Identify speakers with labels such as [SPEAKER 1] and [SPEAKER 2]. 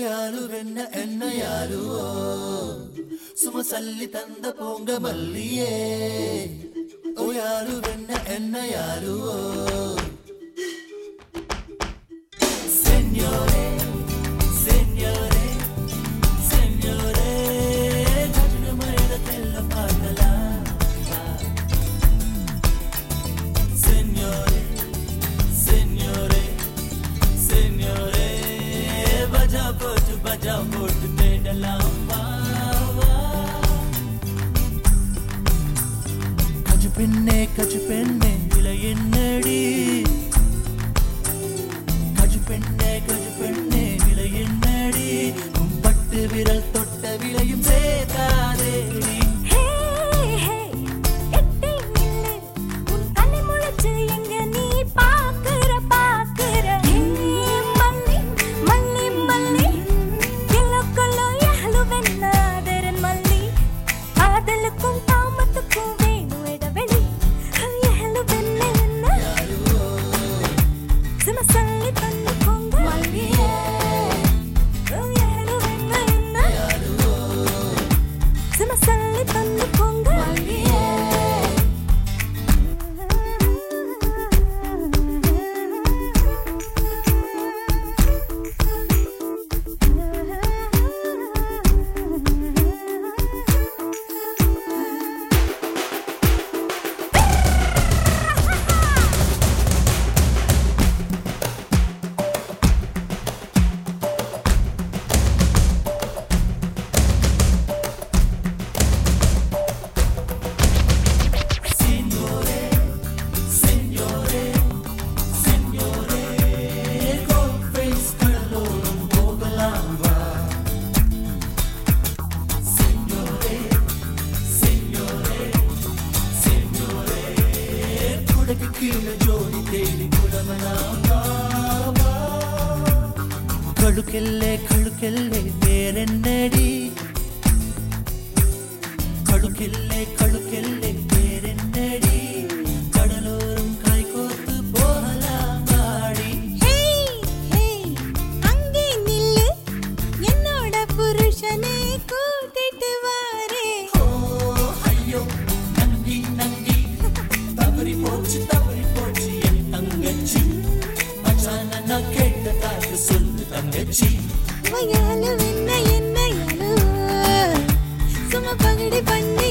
[SPEAKER 1] ಯಾರು ಬೆನ್ನ ಎನ್ನ ಯಾರು ಸುಮ ಸಲ್ಲಿ ತಂದ ಪೋಂಗ ಮಲ್ಲಿಯೇ ಓ ಯಾರು ಬೆನ್ನ ಎನ್ನ ಯಾರು மஜா போட்டு தேடலாம். கஜு பெண்ணே கஜு பெண்ணே இலை என்னடி? கஜு பெண்ணே கஜு ಕೈಲ ಜೋಡಿ ತೇಲಿ ಕುಡಮನ ಕಳುಕೆಲ್ಲೆ ಕಳುಕೆಲ್ಲೆ ಬೇರೆನ್ನೆ எனக்கு சொல்லு தங்கச்சி.
[SPEAKER 2] என்ன என்ன சும்மா பகடி பண்ணி